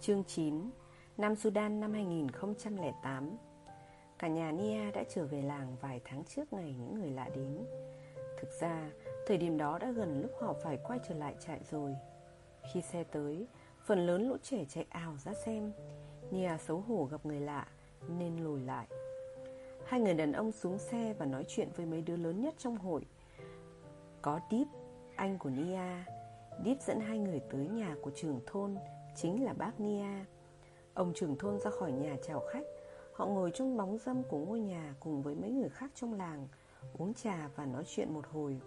Chương 9 Nam Sudan năm 2008 Cả nhà Nia đã trở về làng vài tháng trước ngày những người lạ đến. Thực ra, thời điểm đó đã gần lúc họ phải quay trở lại trại rồi. Khi xe tới, phần lớn lũ trẻ chạy ào ra xem. Nia xấu hổ gặp người lạ nên lùi lại. Hai người đàn ông xuống xe và nói chuyện với mấy đứa lớn nhất trong hội. Có Deep, anh của Nia. Deep dẫn hai người tới nhà của trưởng thôn. Chính là bác Nia. Ông trưởng thôn ra khỏi nhà chào khách. Họ ngồi trong bóng dâm của ngôi nhà Cùng với mấy người khác trong làng, Uống trà và nói chuyện một hồi.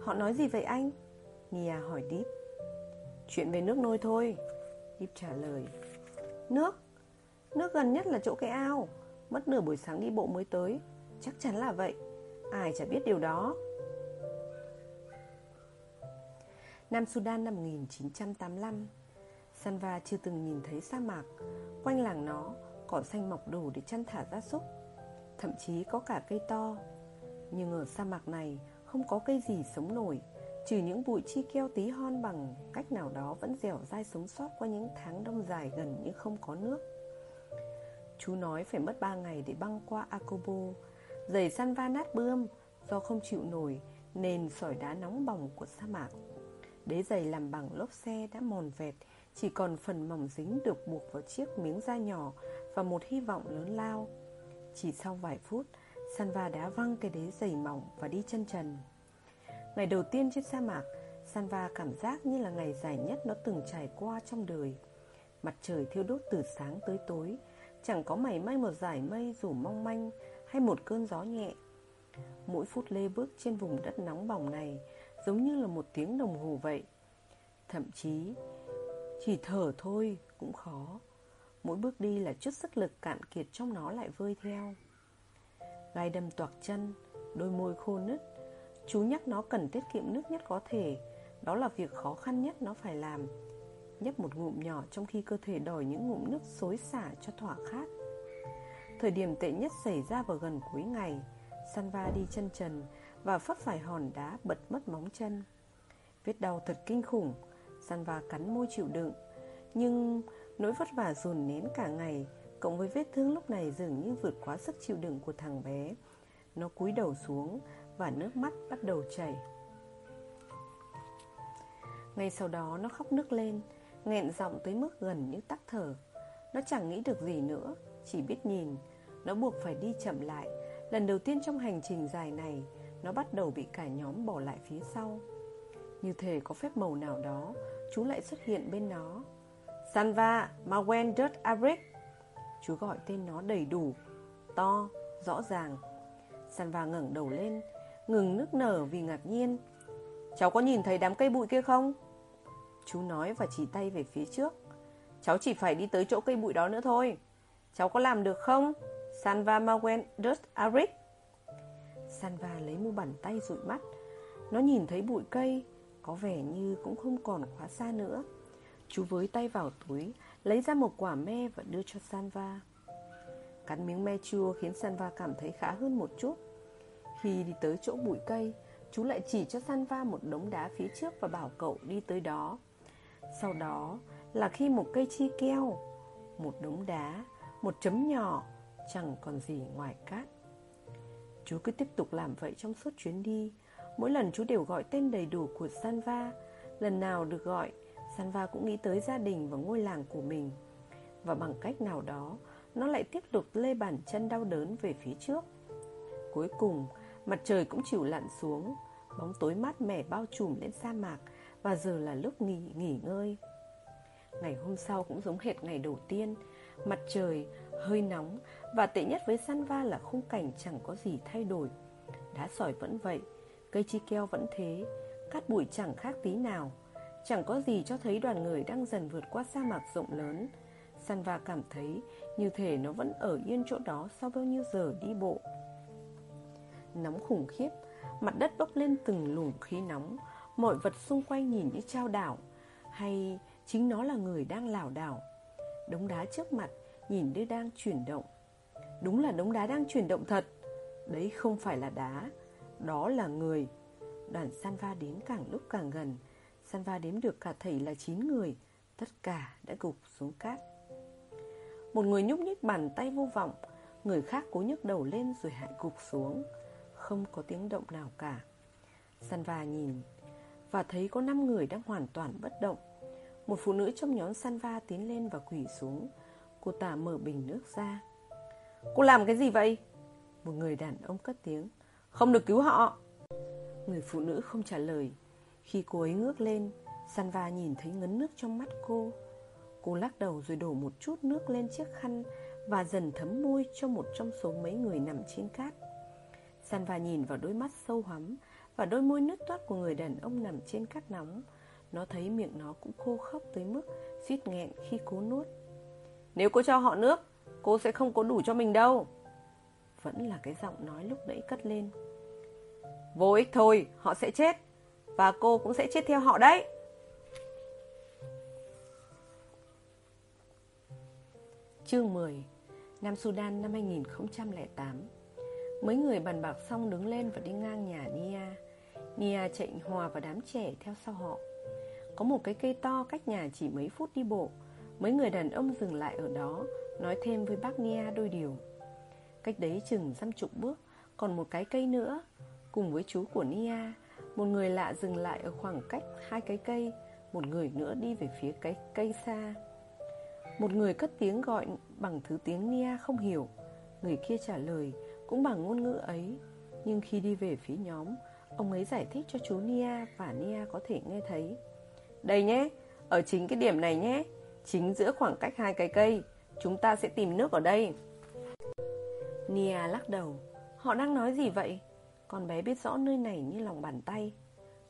Họ nói gì vậy anh? Nia hỏi Deep. Chuyện về nước nôi thôi. Deep trả lời. Nước? Nước gần nhất là chỗ cái ao. Mất nửa buổi sáng đi bộ mới tới. Chắc chắn là vậy. Ai chả biết điều đó. Nam Sudan năm 1985 Sanva chưa từng nhìn thấy sa mạc. Quanh làng nó, Cỏ xanh mọc đủ để chăn thả gia súc, Thậm chí có cả cây to. Nhưng ở sa mạc này, Không có cây gì sống nổi, Trừ những bụi chi keo tí hon bằng Cách nào đó vẫn dẻo dai sống sót Qua những tháng đông dài gần như không có nước. Chú nói phải mất 3 ngày để băng qua Akobo. Giày Sanva nát bươm, Do không chịu nổi Nền sỏi đá nóng bỏng của sa mạc. Đế giày làm bằng lốp xe đã mòn vẹt chỉ còn phần mỏng dính được buộc vào chiếc miếng da nhỏ Và một hy vọng lớn lao. Chỉ sau vài phút, Sanva đã văng cái đế dày mỏng và đi chân trần. Ngày đầu tiên trên sa mạc, Sanva cảm giác như là ngày dài nhất nó từng trải qua trong đời. Mặt trời thiêu đốt từ sáng tới tối, Chẳng có mảy may một dải mây dù mong manh Hay một cơn gió nhẹ. Mỗi phút lê bước trên vùng đất nóng bỏng này Giống như là một tiếng đồng hồ vậy. Thậm chí chỉ thở thôi, cũng khó. Mỗi bước đi là chút sức lực cạn kiệt trong nó lại vơi theo. Gai đâm toạc chân, Đôi môi khô nứt. Chú nhắc nó cần tiết kiệm nước nhất có thể. Đó là việc khó khăn nhất nó phải làm. Nhấp một ngụm nhỏ trong khi cơ thể đòi những ngụm nước xối xả cho thỏa khát. Thời điểm tệ nhất xảy ra vào gần cuối ngày, Sanva đi chân trần Và phấp phải hòn đá bật mất móng chân. Vết đau thật kinh khủng. Sanva cắn môi chịu đựng. Nhưng nỗi vất vả dồn nén cả ngày, Cộng với vết thương lúc này dường như vượt quá sức chịu đựng của thằng bé. Nó cúi đầu xuống Và nước mắt bắt đầu chảy. Ngay sau đó nó khóc nức lên, nghẹn giọng tới mức gần như tắc thở. Nó chẳng nghĩ được gì nữa, Chỉ biết nhìn. Nó buộc phải đi chậm lại. Lần đầu tiên trong hành trình dài này, Nó bắt đầu bị cả nhóm bỏ lại phía sau. Như thể có phép màu nào đó Chú lại xuất hiện bên nó. Sanva Mawen Dirt Abric. Chú gọi tên nó đầy đủ To, rõ ràng. Sanva ngẩng đầu lên Ngừng nước nở vì ngạc nhiên. Cháu có nhìn thấy đám cây bụi kia không? Chú nói và chỉ tay về phía trước. Cháu chỉ phải đi tới chỗ cây bụi đó nữa thôi. Cháu có làm được không? Sanva Mawen Dust Arik Sanva lấy mu bàn tay rụi mắt. Nó nhìn thấy bụi cây có vẻ như cũng không còn quá xa nữa. Chú với tay vào túi, Lấy ra một quả me và đưa cho Sanva. Cắn miếng me chua khiến Sanva cảm thấy khá hơn một chút. Khi đi tới chỗ bụi cây, Chú lại chỉ cho Sanva một đống đá phía trước Và bảo cậu đi tới đó. Sau đó là khi một cây chi keo, Một đống đá, Một chấm nhỏ, Chẳng còn gì ngoài cát. Chú cứ tiếp tục làm vậy trong suốt chuyến đi Mỗi lần chú đều gọi tên đầy đủ của Sanva. Lần nào được gọi Sanva cũng nghĩ tới gia đình và ngôi làng của mình. Và bằng cách nào đó Nó lại tiếp tục lê bàn chân đau đớn về phía trước. Cuối cùng Mặt trời cũng chịu lặn xuống Bóng tối mát mẻ bao trùm lên sa mạc Và giờ là lúc nghỉ, nghỉ ngơi. Ngày hôm sau cũng giống hệt ngày đầu tiên Mặt trời hơi nóng Và tệ nhất với Sanva là khung cảnh chẳng có gì thay đổi. Đá sỏi vẫn vậy Cây chi keo vẫn thế, Cát bụi chẳng khác tí nào. Chẳng có gì cho thấy đoàn người đang dần vượt qua sa mạc rộng lớn. Sanva cảm thấy như thể nó vẫn ở yên chỗ đó sau bao nhiêu giờ đi bộ. Nóng khủng khiếp, Mặt đất bốc lên từng luồng khí nóng. Mọi vật xung quanh nhìn như trao đảo, Hay chính nó là người đang lảo đảo. Đống đá trước mặt nhìn như đang chuyển động. Đúng là đống đá đang chuyển động thật. Đấy không phải là đá. Đó là người. Đoàn Sanva đến càng lúc càng gần. Sanva đếm được cả thầy là 9 người. Tất cả đã gục xuống cát. Một người nhúc nhích bàn tay vô vọng, Người khác cố nhấc đầu lên rồi hại gục xuống. Không có tiếng động nào cả. Sanva nhìn, Và thấy có 5 người đang hoàn toàn bất động. Một phụ nữ trong nhóm Sanva tiến lên và quỳ xuống. Cô ta mở bình nước ra. Cô làm cái gì vậy? Một người đàn ông cất tiếng. Không được cứu họ. Người phụ nữ không trả lời. Khi cô ấy ngước lên, Sanva nhìn thấy ngấn nước trong mắt cô. Cô lắc đầu rồi đổ một chút nước lên chiếc khăn Và dần thấm môi cho một trong số mấy người nằm trên cát. Sanva nhìn vào đôi mắt sâu hắm Và đôi môi nứt toát của người đàn ông nằm trên cát nóng. Nó thấy miệng nó cũng khô khóc tới mức suýt nghẹn khi cố nuốt. Nếu cô cho họ nước, Cô sẽ không có đủ cho mình đâu. Vẫn là cái giọng nói lúc nãy cất lên. Vô ích thôi, họ sẽ chết. Và cô cũng sẽ chết theo họ đấy. Chương 10 Nam Sudan năm 2008 Mấy người bàn bạc xong đứng lên và đi ngang nhà Nia. Nia chạy hòa và đám trẻ theo sau họ. Có một cái cây to cách nhà chỉ mấy phút đi bộ. Mấy người đàn ông dừng lại ở đó Nói thêm với bác Nia đôi điều. Cách đấy chừng dăm chục bước Còn một cái cây nữa. Cùng với chú của Nia Một người lạ dừng lại ở khoảng cách hai cái cây Một người nữa đi về phía cái cây xa. Một người cất tiếng gọi bằng thứ tiếng Nia không hiểu. Người kia trả lời cũng bằng ngôn ngữ ấy. Nhưng khi đi về phía nhóm Ông ấy giải thích cho chú Nia Và Nia có thể nghe thấy. Đây nhé, ở chính cái điểm này nhé. Chính giữa khoảng cách hai cái cây Chúng ta sẽ tìm nước ở đây. Nia lắc đầu. Họ đang nói gì vậy? Con bé biết rõ nơi này như lòng bàn tay.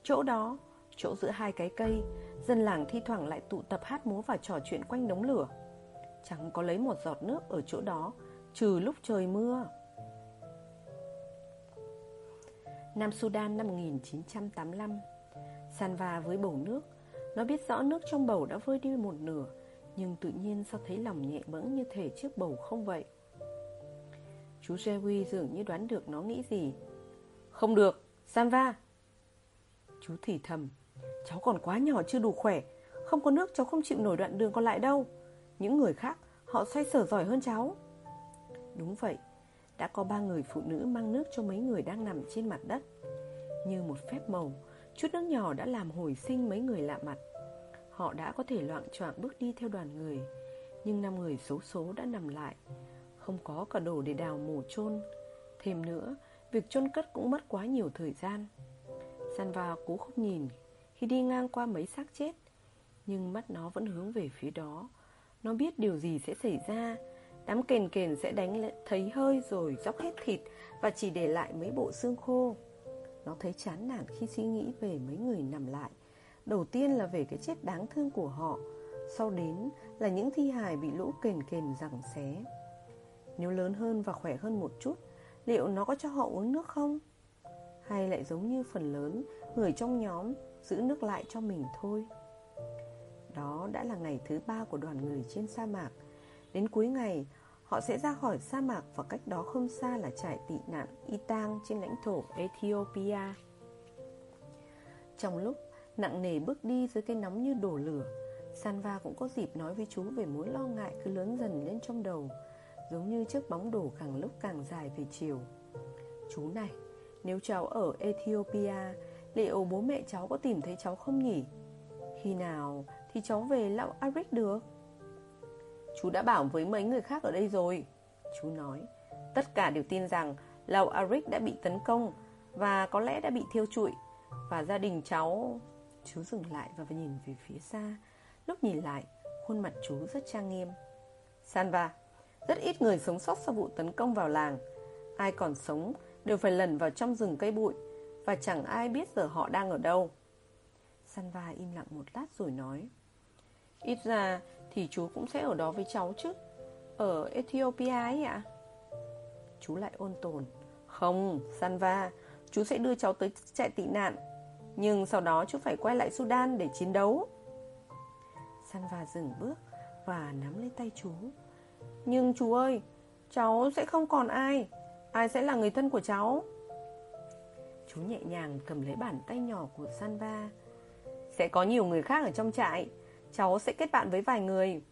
Chỗ đó, Chỗ giữa hai cái cây, Dân làng thi thoảng lại tụ tập hát múa và trò chuyện quanh đống lửa. Chẳng có lấy một giọt nước ở chỗ đó, Trừ lúc trời mưa. Nam Sudan năm 1985 Sanva với bầu nước. Nó biết rõ nước trong bầu đã vơi đi một nửa, Nhưng tự nhiên sao thấy lòng nhẹ bẫng như thể chiếc bầu không vậy? Chú Jewi dường như đoán được nó nghĩ gì. Không được, Sanva. Chú thì thầm Cháu còn quá nhỏ chưa đủ khỏe Không có nước cháu không chịu nổi đoạn đường còn lại đâu. Những người khác Họ xoay sở giỏi hơn cháu. Đúng vậy Đã có ba người phụ nữ mang nước cho mấy người đang nằm trên mặt đất. Như một phép màu Chút nước nhỏ đã làm hồi sinh mấy người lạ mặt. Họ đã có thể loạn choạng bước đi theo đoàn người Nhưng năm người xấu số đã nằm lại. Không có cả đồ để đào mổ chôn. Thêm nữa, Việc chôn cất cũng mất quá nhiều thời gian. Sanva cố không nhìn, Khi đi ngang qua mấy xác chết, Nhưng mắt nó vẫn hướng về phía đó. Nó biết điều gì sẽ xảy ra. Đám kền kền sẽ đánh thấy hơi rồi dốc hết thịt Và chỉ để lại mấy bộ xương khô. Nó thấy chán nản khi suy nghĩ về mấy người nằm lại. Đầu tiên là về cái chết đáng thương của họ. Sau đến là những thi hài bị lũ kền kền rằng xé. Nếu lớn hơn và khỏe hơn một chút, Liệu nó có cho họ uống nước không? Hay lại giống như phần lớn Người trong nhóm giữ nước lại cho mình thôi? Đó đã là ngày thứ ba của đoàn người trên sa mạc. Đến cuối ngày, Họ sẽ ra khỏi sa mạc Và cách đó không xa là trại tị nạn Itang trên lãnh thổ Ethiopia. Trong lúc nặng nề bước đi dưới cái nóng như đổ lửa, Sanva cũng có dịp nói với chú về mối lo ngại cứ lớn dần lên trong đầu. Giống như chiếc bóng đổ càng lúc càng dài về chiều. Chú này, nếu cháu ở Ethiopia Liệu bố mẹ cháu có tìm thấy cháu không nhỉ? Khi nào thì cháu về lão Arik được? Chú đã bảo với mấy người khác ở đây rồi. Chú nói Tất cả đều tin rằng Lầu Arik đã bị tấn công Và có lẽ đã bị thiêu trụi. Và gia đình cháu Chú dừng lại và nhìn về phía xa Lúc nhìn lại Khuôn mặt chú rất trang nghiêm. Sanva rất ít người sống sót sau vụ tấn công vào làng. Ai còn sống Đều phải lần vào trong rừng cây bụi Và chẳng ai biết giờ họ đang ở đâu. Sanva im lặng một lát rồi nói Ít ra thì chú cũng sẽ ở đó với cháu chứ Ở Ethiopia ấy ạ. Chú lại ôn tồn Không, Sanva Chú sẽ đưa cháu tới trại tị nạn Nhưng sau đó chú phải quay lại Sudan để chiến đấu. Sanva dừng bước Và nắm lấy tay chú. Nhưng chú ơi, Cháu sẽ không còn ai. Ai sẽ là người thân của cháu? Chú nhẹ nhàng cầm lấy bàn tay nhỏ của Sanva. Sẽ có nhiều người khác ở trong trại. Cháu sẽ kết bạn với vài người.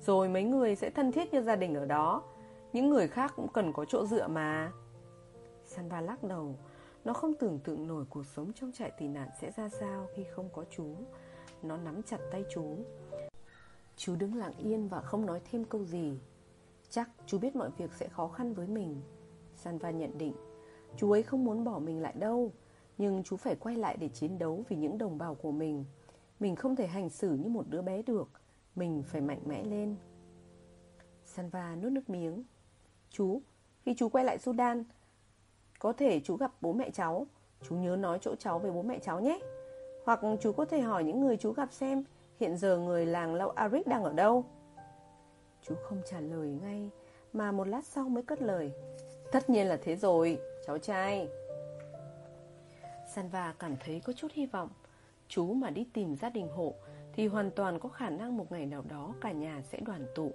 Rồi mấy người sẽ thân thiết như gia đình ở đó. Những người khác cũng cần có chỗ dựa mà. Sanva lắc đầu. Nó không tưởng tượng nổi cuộc sống trong trại tị nạn sẽ ra sao khi không có chú. Nó nắm chặt tay chú. Chú đứng lặng yên và không nói thêm câu gì. Chắc chú biết mọi việc sẽ khó khăn với mình. Sanva nhận định Chú ấy không muốn bỏ mình lại đâu Nhưng chú phải quay lại để chiến đấu vì những đồng bào của mình. Mình không thể hành xử như một đứa bé được Mình phải mạnh mẽ lên. Sanva nuốt nước miếng. Chú, khi chú quay lại Sudan Có thể chú gặp bố mẹ cháu. Chú nhớ nói chỗ cháu về bố mẹ cháu nhé. Hoặc chú có thể hỏi những người chú gặp xem Hiện giờ người làng Lau Arik đang ở đâu? Chú không trả lời ngay, Mà một lát sau mới cất lời. Tất nhiên là thế rồi, Cháu trai. Sanva cảm thấy có chút hy vọng. Chú mà đi tìm gia đình hộ Thì hoàn toàn có khả năng một ngày nào đó Cả nhà sẽ đoàn tụ.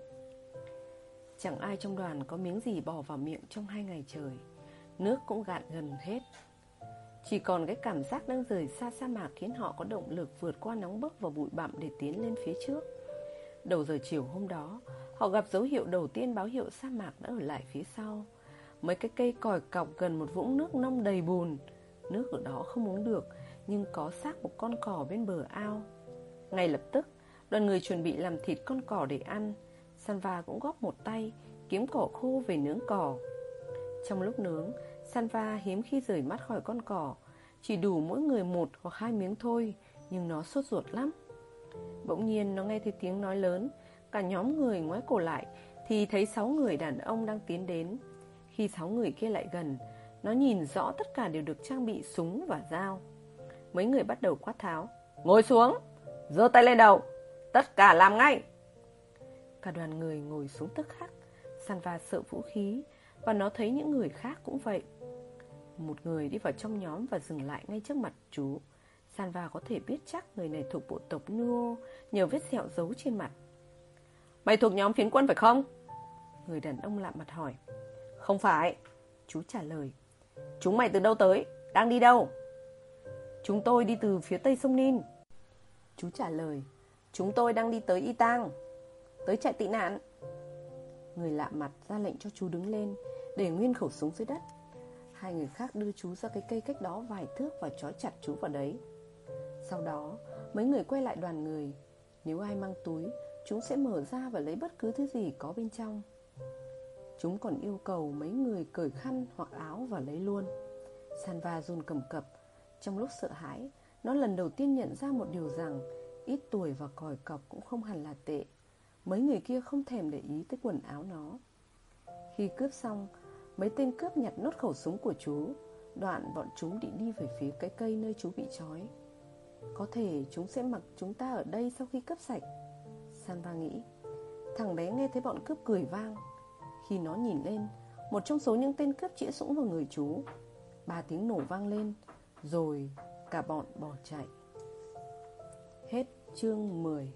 Chẳng ai trong đoàn có miếng gì bỏ vào miệng trong hai ngày trời. Nước cũng gạn gần hết. Chỉ còn cái cảm giác đang rời xa sa mạc Khiến họ có động lực vượt qua nóng bức và bụi bặm để tiến lên phía trước. Đầu giờ chiều hôm đó, Họ gặp dấu hiệu đầu tiên báo hiệu sa mạc đã ở lại phía sau. Mấy cái cây còi cọc gần một vũng nước nông đầy bùn. Nước ở đó không uống được, Nhưng có xác một con cỏ bên bờ ao. Ngay lập tức, Đoàn người chuẩn bị làm thịt con cỏ để ăn. Sanva cũng góp một tay, Kiếm cỏ khô về nướng cỏ. Trong lúc nướng Sanva hiếm khi rời mắt khỏi con cỏ. Chỉ đủ mỗi người một hoặc hai miếng thôi, Nhưng nó sốt ruột lắm. Bỗng nhiên nó nghe thấy tiếng nói lớn, Cả nhóm người ngoái cổ lại, Thì thấy sáu người đàn ông đang tiến đến. Khi sáu người kia lại gần, Nó nhìn rõ tất cả đều được trang bị súng và dao. Mấy người bắt đầu quát tháo, Ngồi xuống, giơ tay lên đầu, Tất cả làm ngay. Cả đoàn người ngồi xuống tức khắc. Sanva sợ vũ khí, Và nó thấy những người khác cũng vậy. Một người đi vào trong nhóm và dừng lại ngay trước mặt chú. Sanva có thể biết chắc người này thuộc bộ tộc Nuo, Nhờ vết sẹo giấu trên mặt. Mày thuộc nhóm phiến quân phải không? Người đàn ông lạ mặt hỏi. Không phải, Chú trả lời. Chúng mày từ đâu tới? Đang đi đâu? Chúng tôi đi từ phía tây sông Nin. Chú trả lời. Chúng tôi đang đi tới Y Tang Tới trại tị nạn. Người lạ mặt ra lệnh cho chú đứng lên, Để nguyên khẩu súng dưới đất. Hai người khác đưa chú ra cái cây cách đó vài thước Và trói chặt chú vào đấy. Sau đó, mấy người quay lại đoàn người. Nếu ai mang túi, Chúng sẽ mở ra và lấy bất cứ thứ gì có bên trong. Chúng còn yêu cầu mấy người cởi khăn hoặc áo và lấy luôn. Sanva run cầm cập. Trong lúc sợ hãi, Nó lần đầu tiên nhận ra một điều rằng Ít tuổi và còi cọc cũng không hẳn là tệ. Mấy người kia không thèm để ý tới quần áo nó. Khi cướp xong Mấy tên cướp nhặt nốt khẩu súng của chú, Đoạn bọn chúng định đi về phía cái cây nơi chú bị trói. Có thể chúng sẽ mặc chúng ta ở đây sau khi cướp sạch. Sanva nghĩ. Thằng bé nghe thấy bọn cướp cười vang. Khi nó nhìn lên, Một trong số những tên cướp chĩa súng vào người chú. Ba tiếng nổ vang lên, Rồi cả bọn bỏ chạy. Hết chương 10